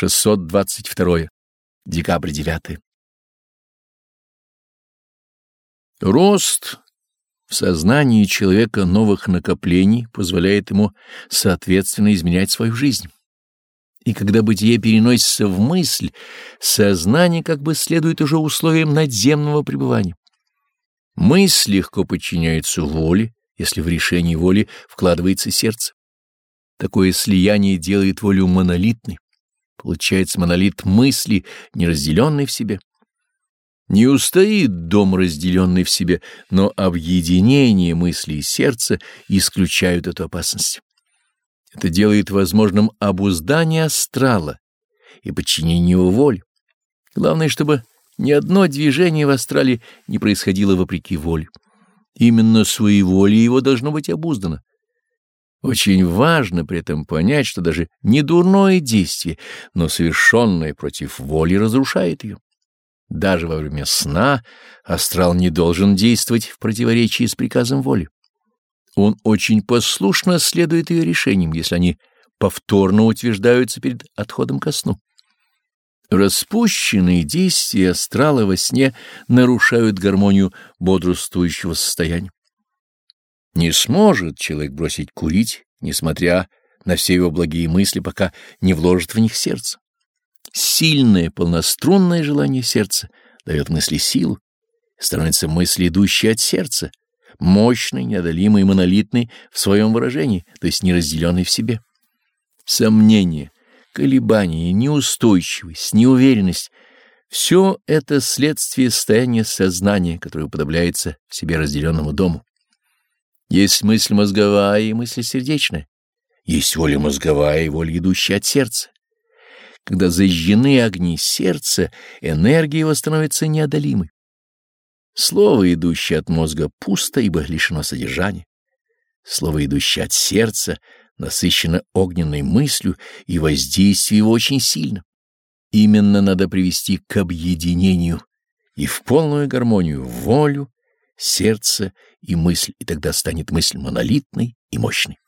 622. Декабрь 9. Рост в сознании человека новых накоплений позволяет ему соответственно изменять свою жизнь. И когда бытие переносится в мысль, сознание как бы следует уже условиям надземного пребывания. Мысль легко подчиняется воле, если в решении воли вкладывается сердце. Такое слияние делает волю монолитной. Получается монолит мысли, неразделенный в себе. Не устоит дом, разделенный в себе, но объединение мысли и сердца исключают эту опасность. Это делает возможным обуздание астрала и подчинение его воле. Главное, чтобы ни одно движение в астрале не происходило вопреки воле. Именно своей волей его должно быть обуздано. Очень важно при этом понять, что даже не дурное действие, но совершенное против воли разрушает ее. Даже во время сна астрал не должен действовать в противоречии с приказом воли. Он очень послушно следует ее решениям, если они повторно утверждаются перед отходом ко сну. Распущенные действия астрала во сне нарушают гармонию бодрствующего состояния. Не сможет человек бросить курить, несмотря на все его благие мысли, пока не вложит в них сердце. Сильное, полнострунное желание сердца дает мысли силу, становится мысль, идущая от сердца, мощный, неодолимый, монолитный в своем выражении, то есть неразделенный в себе. Сомнение, колебания, неустойчивость, неуверенность — все это следствие состояния сознания, которое уподобляется себе разделенному дому. Есть мысль мозговая и мысль сердечная. Есть воля мозговая и воля, идущая от сердца. Когда зажжены огни сердца, энергия его становится неодолимой. Слово, идущее от мозга, пусто, ибо лишено содержания. Слово, идущее от сердца, насыщено огненной мыслью, и воздействие его очень сильно. Именно надо привести к объединению и в полную гармонию волю, сердце и мысль, и тогда станет мысль монолитной и мощной.